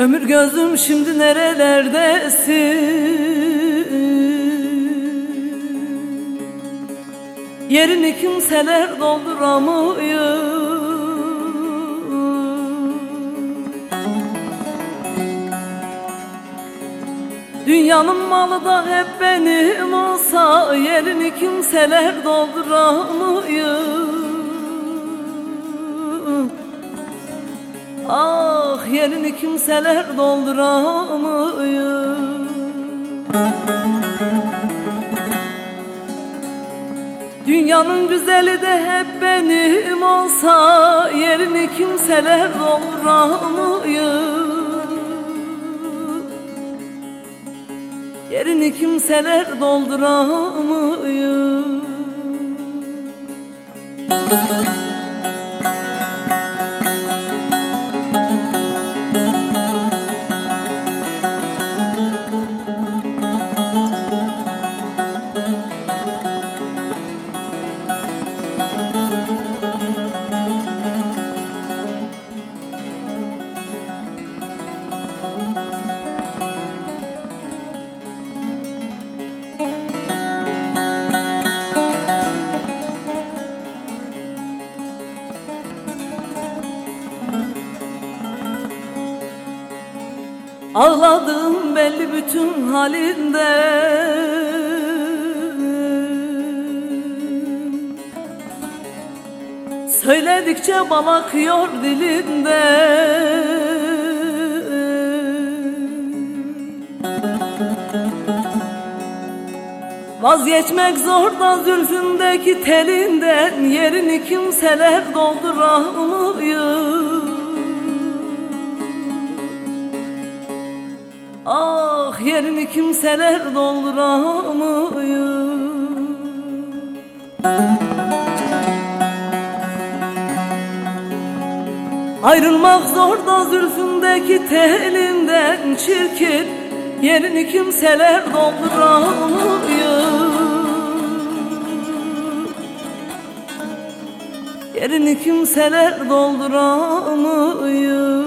Kömür gözüm şimdi nerelerdesin? Yerini kimseler dolduramıyor. Dünyanın malı da hep benim olsa Yerini kimseler dolduramıyor yerini kimseler dolduramıyor. Dünyanın güzeli de hep benim olsa Yerini kimseler dolduramıyor. Yerini kimseler dolduramıyor Ağladım belli bütün halinde. Söyledikçe bal akıyor dilinde Vazgeçmek zor da zülfündeki telinden Yerini kimseler dolduramıyor Ah yerini kimseler dolduramıyor. Ayrılmak zor da zülfündeki telinden çirkin. Yerini kimseler dolduramıyor. Yerini kimseler dolduramıyor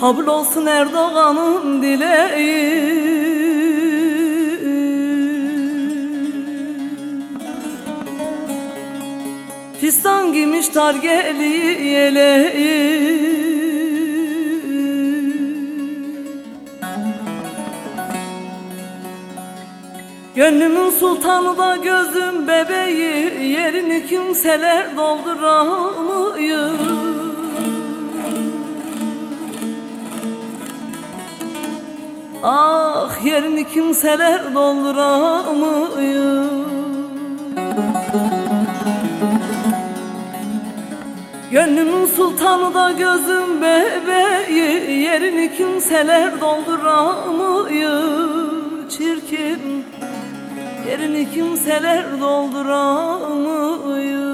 Kabul olsun Erdoğan'ın dileği. Fistan giymiş tar geli yeleği. Gönlümün sultanı da gözüm bebeği. Yerini kimseler dolduramıyor Ah yerini kimseler dolduramıyor. Gönlümün sultanı da gözüm bebeği Yerini kimseler dolduramıyor. Çirkin Yerini kimseler dolduramıyor